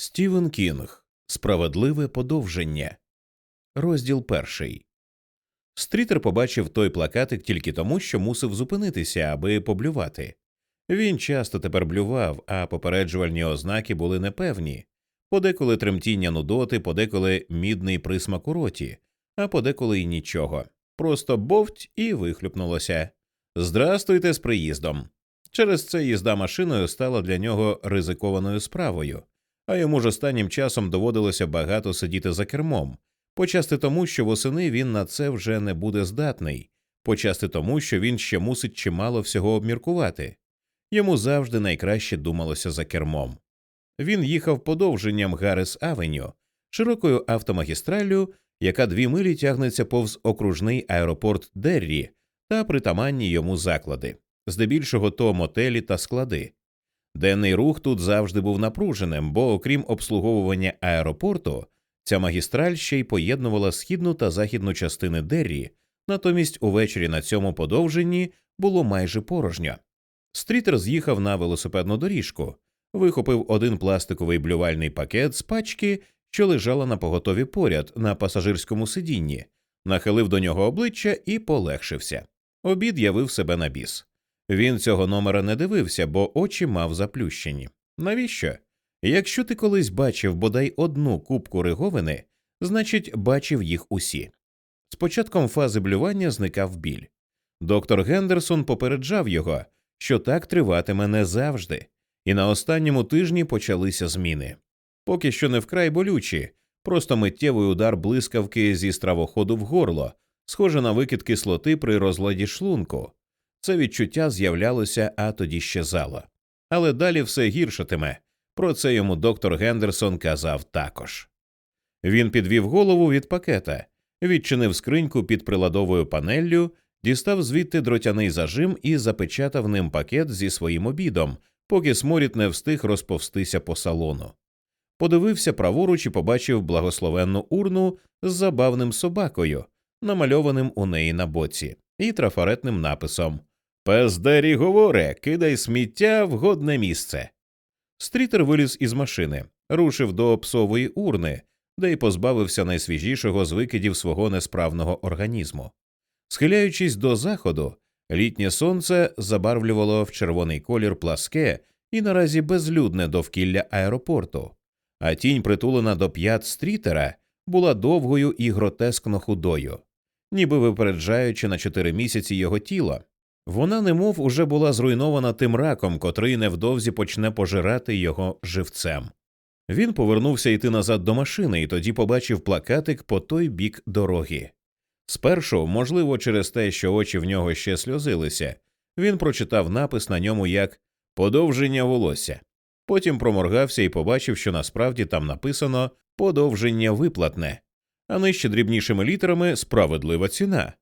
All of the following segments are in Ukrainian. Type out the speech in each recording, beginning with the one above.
Стівен Кінг Справедливе подовження. Розділ перший. Стрітер побачив той плакатик тільки тому, що мусив зупинитися, аби поблювати. Він часто тепер блював, а попереджувальні ознаки були непевні подеколи тремтіння нудоти, подеколи мідний присмак у роті, а подеколи й нічого. Просто бовть і вихлюпнулося. Здрастуйте з приїздом. Через це їзда машиною стала для нього ризикованою справою а йому ж останнім часом доводилося багато сидіти за кермом, почасти тому, що восени він на це вже не буде здатний, почасти тому, що він ще мусить чимало всього обміркувати. Йому завжди найкраще думалося за кермом. Він їхав подовженням Гаррес Авеню, широкою автомагістраллю, яка дві милі тягнеться повз окружний аеропорт Деррі та притаманні йому заклади, здебільшого то мотелі та склади. Денний рух тут завжди був напруженим, бо, окрім обслуговування аеропорту, ця магістраль ще й поєднувала східну та західну частини Деррі, натомість увечері на цьому подовженні було майже порожньо. Стрітер з'їхав на велосипедну доріжку, вихопив один пластиковий блювальний пакет з пачки, що лежала на поготові поряд на пасажирському сидінні, нахилив до нього обличчя і полегшився. Обід явив себе на біс. Він цього номера не дивився, бо очі мав заплющені. Навіщо? Якщо ти колись бачив бодай одну кубку риговини, значить бачив їх усі. З початком фази блювання зникав біль. Доктор Гендерсон попереджав його, що так триватиме не завжди, і на останньому тижні почалися зміни. Поки що не вкрай болючі, просто миттєвий удар блискавки зі стравоходу в горло, схоже на викид кислоти при розладі шлунку. Це відчуття з'являлося, а тоді щезало. Але далі все гіршатиме. Про це йому доктор Гендерсон казав також. Він підвів голову від пакета, відчинив скриньку під приладовою панеллю, дістав звідти дротяний зажим і запечатав ним пакет зі своїм обідом, поки сморід не встиг розповстися по салону. Подивився праворуч і побачив благословенну урну з забавним собакою, намальованим у неї на боці, і трафаретним написом Пес Дері говоре, кидай сміття в годне місце. Стрітер виліз із машини, рушив до псової урни, де й позбавився найсвіжішого з викидів свого несправного організму. Схиляючись до заходу, літнє сонце забарвлювало в червоний колір пласке і наразі безлюдне довкілля аеропорту, а тінь, притулена до п'ят стрітера, була довгою і гротескно худою, ніби випереджаючи на чотири місяці його тіло. Вона, немов уже була зруйнована тим раком, котрий невдовзі почне пожирати його живцем. Він повернувся йти назад до машини і тоді побачив плакатик по той бік дороги. Спершу, можливо, через те, що очі в нього ще сльозилися, він прочитав напис на ньому як подовження волосся. Потім проморгався і побачив, що насправді там написано подовження виплатне, а нижче дрібнішими літерами справедлива ціна.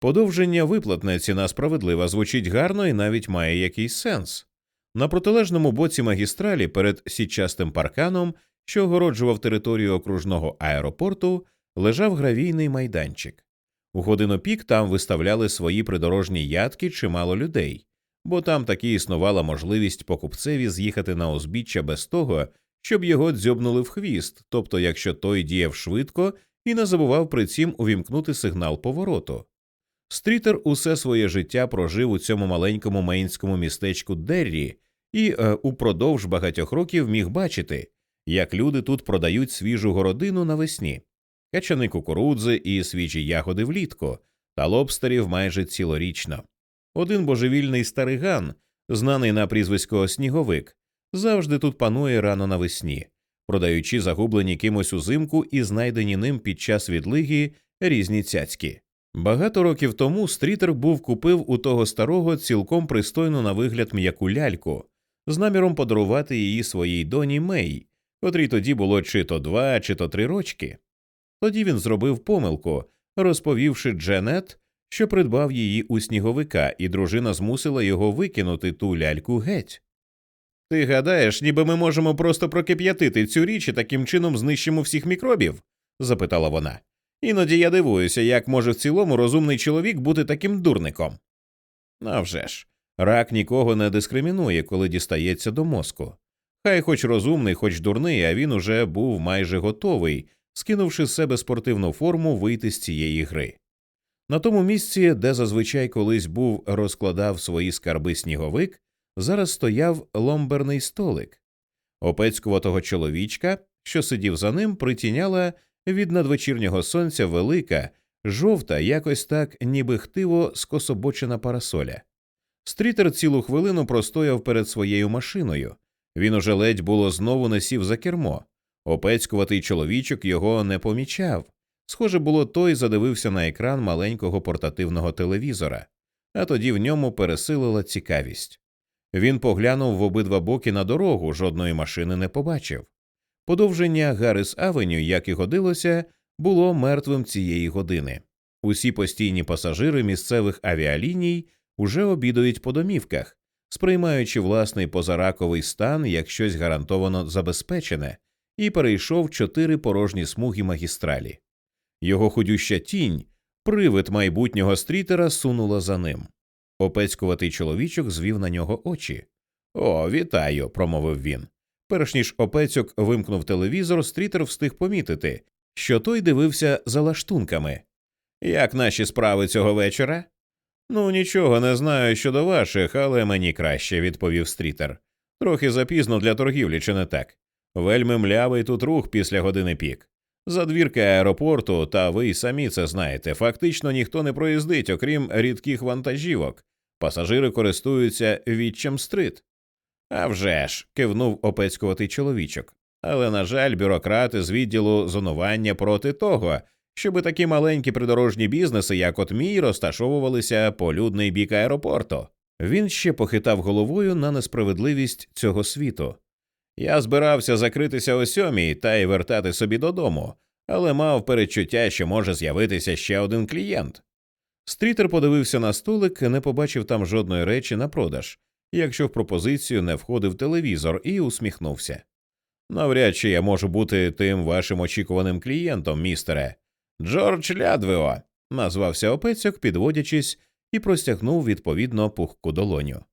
Подовження виплатне ціна справедлива звучить гарно і навіть має якийсь сенс. На протилежному боці магістралі перед січастим парканом, що огороджував територію окружного аеропорту, лежав гравійний майданчик. У годину пік там виставляли свої придорожні ядки чимало людей, бо там таки існувала можливість покупцеві з'їхати на узбіччя без того, щоб його дзьобнули в хвіст, тобто якщо той діяв швидко і не забував при цім увімкнути сигнал повороту. Стрітер усе своє життя прожив у цьому маленькому мейнському містечку Деррі і е, упродовж багатьох років міг бачити, як люди тут продають свіжу городину навесні, качани кукурудзи і свіжі ягоди влітку, та лобстерів майже цілорічно. Один божевільний стариган, знаний на прізвисько Сніговик, завжди тут панує рано навесні, продаючи загублені кимось узимку і знайдені ним під час відлиги різні цяцькі. Багато років тому стрітер був купив у того старого цілком пристойну на вигляд м'яку ляльку з наміром подарувати її своїй доні Мей, котрій тоді було чи то два, чи то три рочки. Тоді він зробив помилку, розповівши Дженет, що придбав її у сніговика, і дружина змусила його викинути ту ляльку геть. Ти гадаєш, ніби ми можемо просто прокип'ятити цю річ і таким чином знищимо всіх мікробів? запитала вона. Іноді я дивуюся, як може в цілому розумний чоловік бути таким дурником. А вже ж, рак нікого не дискримінує, коли дістається до мозку. Хай хоч розумний, хоч дурний, а він уже був майже готовий, скинувши з себе спортивну форму вийти з цієї гри. На тому місці, де зазвичай колись був розкладав свої скарби сніговик, зараз стояв ломберний столик. Опецькуватого чоловічка, що сидів за ним, притіняла від надвечірнього сонця велика, жовта, якось так, ніби хтиво скособочена парасоля. Стрітер цілу хвилину простояв перед своєю машиною. Він уже ледь було знову не сів за кермо. Опецькуватий чоловічок його не помічав. Схоже було, той задивився на екран маленького портативного телевізора, а тоді в ньому пересилила цікавість. Він поглянув в обидва боки на дорогу, жодної машини не побачив. Подовження Гаррис Авеню, як і годилося, було мертвим цієї години. Усі постійні пасажири місцевих авіаліній уже обідають по домівках, сприймаючи власний позараковий стан як щось гарантовано забезпечене, і перейшов чотири порожні смуги магістралі. Його худюща тінь, привид майбутнього стрітера, сунула за ним. Опецькуватий чоловічок звів на нього очі. О, вітаю, промовив він. Перш ніж опецьок вимкнув телевізор, стрітер встиг помітити, що той дивився за лаштунками. Як наші справи цього вечора? Ну, нічого не знаю щодо ваших, але мені краще, відповів стрітер. Трохи запізно для торгівлі, чи не так? Вельми млявий тут рух після години пік. Задвірки аеропорту, та ви й самі це знаєте, фактично ніхто не проїздить, окрім рідких вантажівок. Пасажири користуються відчим стрит. «А вже ж», – кивнув опецькуватий чоловічок. Але, на жаль, бюрократи з відділу зонування проти того, щоби такі маленькі придорожні бізнеси, як от мій, розташовувалися по людний бік аеропорту. Він ще похитав головою на несправедливість цього світу. Я збирався закритися о сьомій та й вертати собі додому, але мав передчуття, що може з'явитися ще один клієнт. Стрітер подивився на столик, не побачив там жодної речі на продаж, якщо в пропозицію не входив телевізор, і усміхнувся. Навряд чи я можу бути тим вашим очікуваним клієнтом, містере. Джордж Лядвео, назвався опецьок, підводячись, і простягнув відповідно пухку долоню.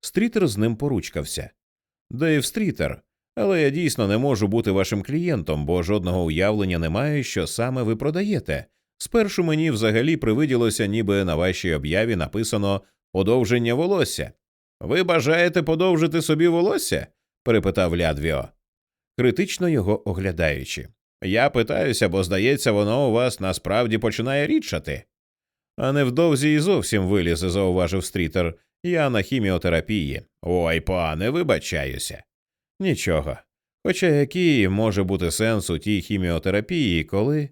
Стрітер з ним поручкався. Дейв Стрітер, але я дійсно не можу бути вашим клієнтом, бо жодного уявлення не маю, що саме ви продаєте. Спершу мені взагалі привиділося, ніби на вашій об'яві написано подовження волосся. Ви бажаєте подовжити собі волосся? перепитав Лядвіо, критично його оглядаючи. Я питаюся, бо здається, воно у вас насправді починає рідшати. А невдовзі і зовсім вилізе, зауважив стрітер. Я на хіміотерапії. Ой, пане, вибачаюся. Нічого. Хоча який може бути сенс у тій хіміотерапії, коли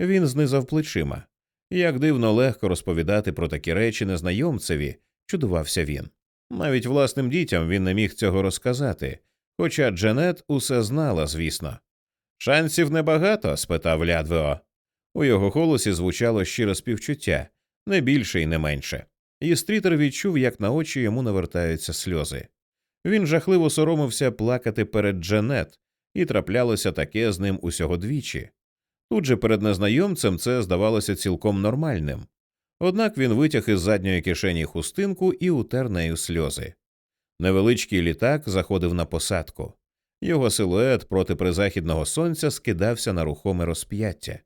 він знизав плечима. Як дивно легко розповідати про такі речі незнайомцеві, чудувався він. Навіть власним дітям він не міг цього розказати, хоча Джанет усе знала, звісно. Шансів небагато? спитав Лядвео. У його голосі звучало щире співчуття, не більше і не менше. І стрітер відчув, як на очі йому навертаються сльози. Він жахливо соромився плакати перед Джанет, і траплялося таке з ним усього двічі. Тут же перед незнайомцем це здавалося цілком нормальним. Однак він витяг із задньої кишені хустинку і утер нею сльози. Невеличкий літак заходив на посадку. Його силует проти призахідного сонця скидався на рухоме розп'яття.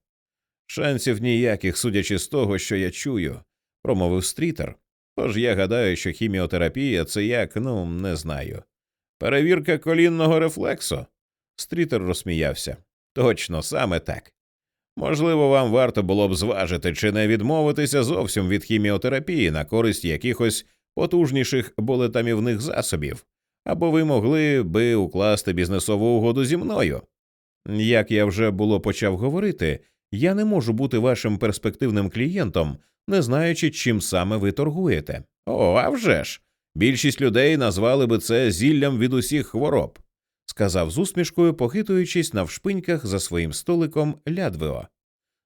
Шансів ніяких, судячи з того, що я чую, промовив стрітер. Тож я гадаю, що хіміотерапія це як, ну, не знаю. Перевірка колінного рефлексу. Стрітер розсміявся. Точно, саме так. Можливо, вам варто було б зважити чи не відмовитися зовсім від хіміотерапії на користь якихось потужніших болетамівних засобів, або ви могли би укласти бізнесову угоду зі мною. Як я вже було почав говорити, я не можу бути вашим перспективним клієнтом, не знаючи, чим саме ви торгуєте. О, а вже ж! Більшість людей назвали би це зіллям від усіх хвороб сказав з усмішкою, похитуючись навшпиньках за своїм столиком Лядвео.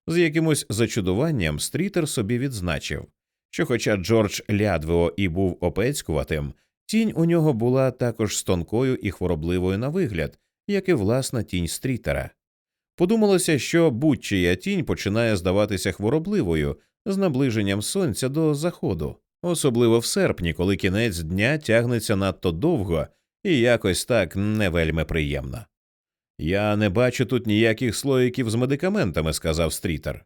З якимось зачудуванням стрітер собі відзначив, що, хоча Джордж Лядвео і був опецькуватим, тінь у нього була також стонкою і хворобливою на вигляд, як і власна тінь стрітера. Подумалося, що будь-чия тінь починає здаватися хворобливою з наближенням сонця до заходу, особливо в серпні, коли кінець дня тягнеться надто довго і якось так не вельми приємно. Я не бачу тут ніяких слоїків з медикаментами, сказав стрітер.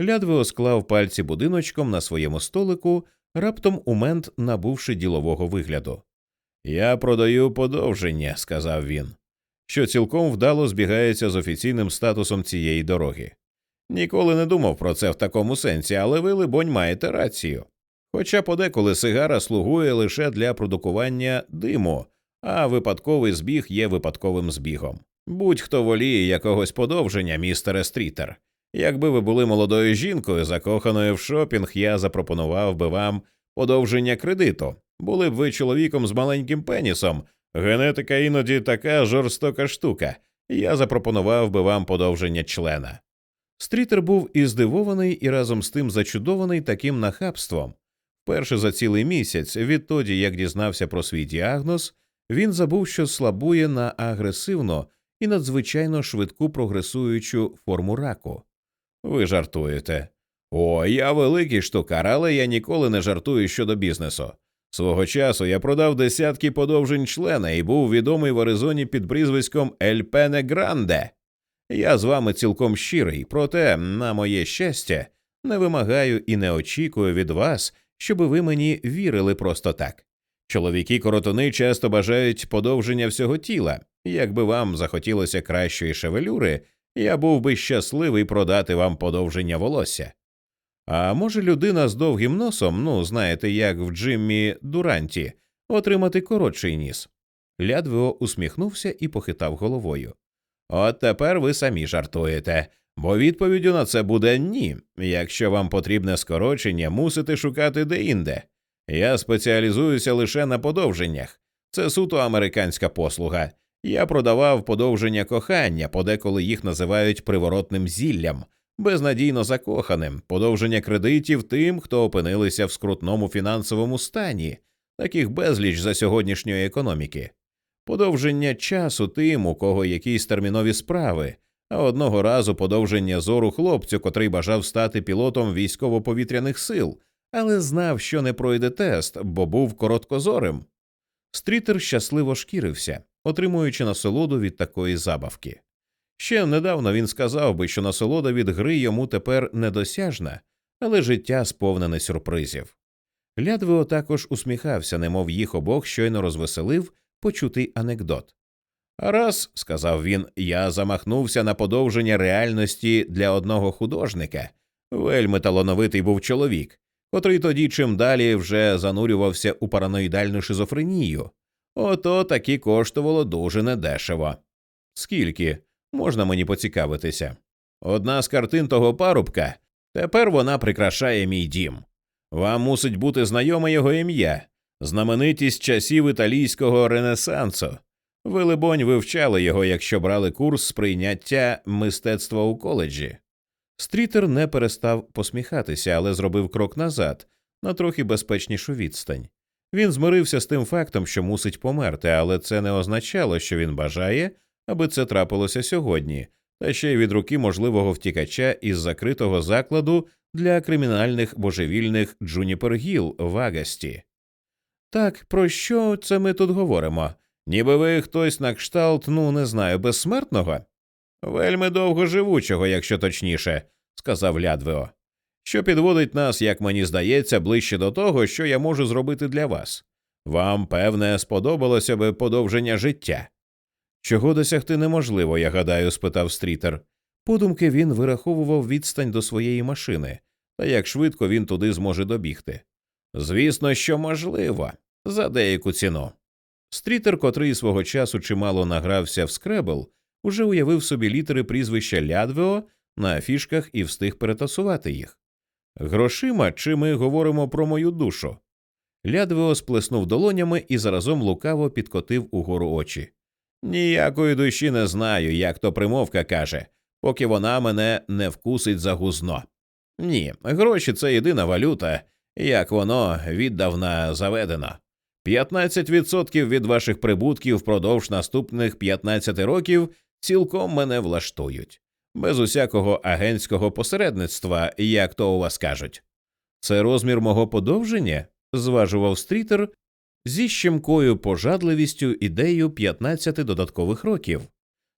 Лядвео склав пальці будиночком на своєму столику, раптом у мент набувши ділового вигляду. Я продаю подовження, сказав він, що цілком вдало збігається з офіційним статусом цієї дороги. Ніколи не думав про це в такому сенсі, але ви, либонь, маєте рацію. Хоча подеколи сигара слугує лише для продукування диму, а випадковий збіг є випадковим збігом. Будь-хто воліє якогось подовження, містере Стрітер. Якби ви були молодою жінкою, закоханою в шопінг, я запропонував би вам подовження кредиту. Були б ви чоловіком з маленьким пенісом. Генетика іноді така жорстока штука. Я запропонував би вам подовження члена. Стрітер був і здивований, і разом з тим зачудований таким нахабством. Перше за цілий місяць, відтоді як дізнався про свій діагноз, він забув, що слабує на агресивну і надзвичайно швидку прогресуючу форму раку. Ви жартуєте. О, я великий штукар, але я ніколи не жартую щодо бізнесу. Свого часу я продав десятки подовжень члена і був відомий в Аризоні під прізвиськом Ель Пене Гранде. Я з вами цілком щирий, проте, на моє щастя, не вимагаю і не очікую від вас, щоб ви мені вірили просто так. Чоловіки коротуни часто бажають подовження всього тіла. Якби вам захотілося кращої шевелюри, я був би щасливий продати вам подовження волосся. А може людина з довгим носом, ну знаєте, як в Джиммі Дуранті, отримати коротший ніс? Лядвео усміхнувся і похитав головою. От тепер ви самі жартуєте, бо відповіддю на це буде ні. Якщо вам потрібне скорочення, мусите шукати деінде. Я спеціалізуюся лише на подовженнях. Це суто американська послуга. Я продавав подовження кохання, подеколи їх називають приворотним зіллям, безнадійно закоханим, подовження кредитів тим, хто опинилися в скрутному фінансовому стані, таких безліч за сьогоднішньої економіки, подовження часу тим, у кого якісь термінові справи, а одного разу подовження зору хлопцю, котрий бажав стати пілотом військово-повітряних сил, але знав, що не пройде тест, бо був короткозорим. Стрітер щасливо шкірився, отримуючи насолоду від такої забавки. Ще недавно він сказав би, що насолода від гри йому тепер недосяжна, але життя сповнене сюрпризів. Лядвео також усміхався, немов їх обох щойно розвеселив почутий анекдот. Раз, сказав він, я замахнувся на подовження реальності для одного художника. Вельми талановитий був чоловік, котрий тоді чим далі вже занурювався у параноїдальну шизофренію. Ото таки коштувало дуже недешево. Скільки можна мені поцікавитися? Одна з картин того парубка, тепер вона прикрашає мій дім. Вам мусить бути знайоме його ім'я, знаменитість часів італійського ренесансу. Ви, либонь, вивчали його, якщо брали курс сприйняття мистецтва у коледжі. Стрітер не перестав посміхатися, але зробив крок назад на трохи безпечнішу відстань. Він змирився з тим фактом, що мусить померти, але це не означало, що він бажає, аби це трапилося сьогодні, та ще й від руки можливого втікача із закритого закладу для кримінальних божевільних Джуніпергіл в Агасті. Так, про що це ми тут говоримо? Ніби ви хтось на кшталт, ну не знаю, безсмертного? Вельми довгоживучого, якщо точніше, сказав Лядвео, що підводить нас, як мені здається, ближче до того, що я можу зробити для вас. Вам, певне, сподобалося би подовження життя. Чого досягти неможливо, я гадаю, спитав стрітер. Подумки він вираховував відстань до своєї машини, та як швидко він туди зможе добігти. Звісно, що можливо, за деяку ціну. Стрітер, котрий свого часу чимало награвся в скребл, уже уявив собі літери прізвища Лядвео на афішках і встиг перетасувати їх. Грошима, чи ми говоримо про мою душу? Лядвео сплеснув долонями і заразом лукаво підкотив угору очі. Ніякої душі не знаю, як то примовка каже, поки вона мене не вкусить за гузно. Ні, гроші це єдина валюта, як воно віддавна заведено. 15% від ваших прибутків впродовж наступних 15 років цілком мене влаштують, без усякого агентського посередництва, як то у вас кажуть. Це розмір мого подовження? зважував стрітер, зі щемкою пожадливістю ідею 15 додаткових років.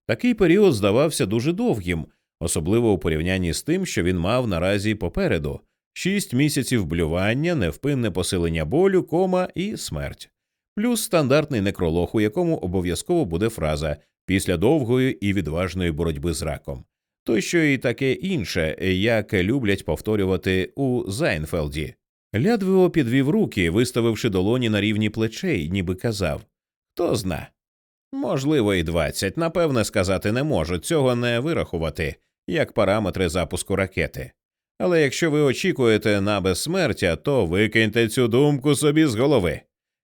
Такий період здавався дуже довгим, особливо у порівнянні з тим, що він мав наразі попереду шість місяців блювання, невпинне посилення болю, кома і смерть, плюс стандартний некролог, у якому обов'язково буде фраза після довгої і відважної боротьби з раком. То що і таке інше, як люблять повторювати у Зайнфелді. Лядвио підвів руки, виставивши долоні на рівні плечей, ніби казав Хто зна. Можливо, і двадцять. Напевне, сказати не можу, цього не вирахувати, як параметри запуску ракети. Але якщо ви очікуєте на безсмертя, то викиньте цю думку собі з голови.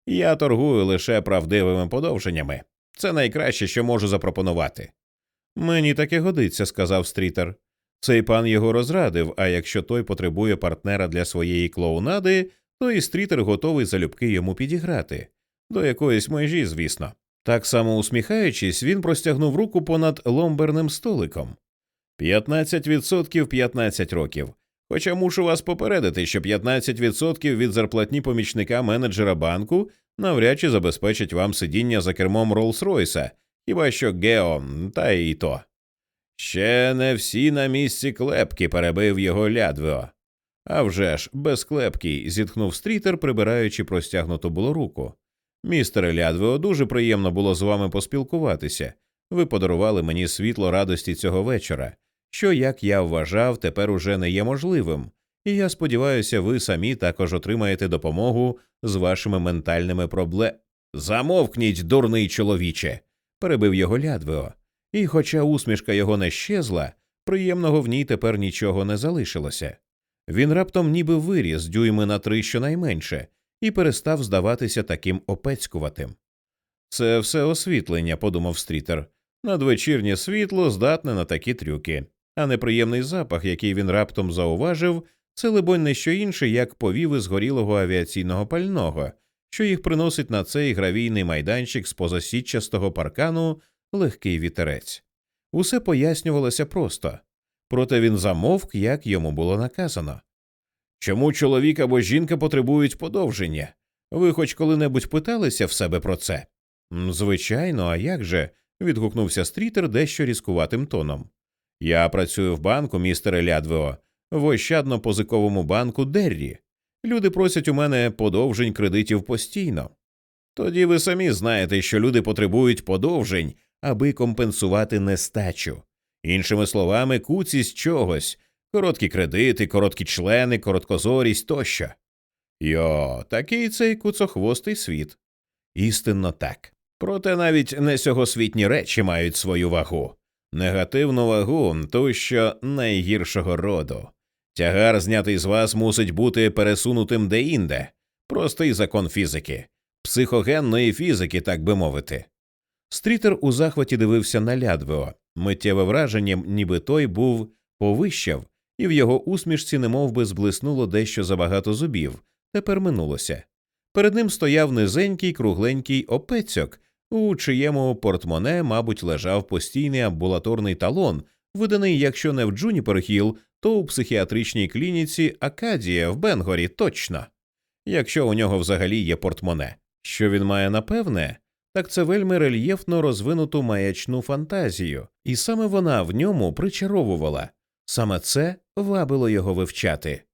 Я торгую лише правдивими подовженнями. Це найкраще, що можу запропонувати. Мені таке годиться, сказав стрітер. Цей пан його розрадив, а якщо той потребує партнера для своєї клоунади, то і стрітер готовий залюбки йому підіграти. До якоїсь межі, звісно. Так само усміхаючись, він простягнув руку понад ломберним столиком. 15% 15 років. Хоча мушу вас попередити, що 15% від зарплатні помічника менеджера банку навряд чи забезпечить вам сидіння за кермом Роллс-Ройса, хіба що Гео, та і то. Ще не всі на місці клепки, перебив його лядвео. «А вже ж, без клепки, зітхнув стрітер, прибираючи простягнуту було руку. Містере Лядвео, дуже приємно було з вами поспілкуватися. Ви подарували мені світло радості цього вечора, що, як я вважав, тепер уже не є можливим, і я сподіваюся, ви самі також отримаєте допомогу з вашими ментальними проблемами. Замовкніть, дурний чоловіче, перебив його Лядвео. І, хоча усмішка його не щезла, приємного в ній тепер нічого не залишилося. Він раптом ніби виріс дюйми на три щонайменше і перестав здаватися таким опецькуватим. Це все освітлення, подумав стрітер. Надвечірнє світло здатне на такі трюки, а неприємний запах, який він раптом зауважив, це, либонь, не що інше, як повіви згорілого авіаційного пального, що їх приносить на цей гравійний майданчик з позасітчастого паркану легкий вітерець. Усе пояснювалося просто, проте він замовк, як йому було наказано. Чому чоловік або жінка потребують подовження? Ви хоч коли-небудь питалися в себе про це? Звичайно, а як же? відгукнувся стрітер дещо різкуватим тоном. Я працюю в банку, містере Лядвео, в ощадно позиковому банку Деррі. Люди просять у мене подовжень кредитів постійно. Тоді ви самі знаєте, що люди потребують подовжень, аби компенсувати нестачу. Іншими словами, куцість чогось, короткі кредити, короткі члени, короткозорість тощо. Йо, такий цей куцохвостий світ. Істинно так. Проте навіть не сьогосвітні речі мають свою вагу, негативну вагу, ту що найгіршого роду. Тягар, знятий з вас, мусить бути пересунутим деінде, простий закон фізики, психогенної фізики, так би мовити. Стрітер у захваті дивився на лядвео, миттєве враження, ніби той був повищав, і в його усмішці немов би зблиснуло дещо забагато зубів, тепер минулося. Перед ним стояв низенький кругленький опецьок, у чиєму портмоне, мабуть, лежав постійний амбулаторний талон, виданий, якщо не в Джуніперхіл, то у психіатричній клініці Акадія в Бенгорі точно, якщо у нього взагалі є портмоне. Що він має напевне, так це вельми рельєфно розвинуту маячну фантазію, і саме вона в ньому причаровувала, саме це вабило його вивчати.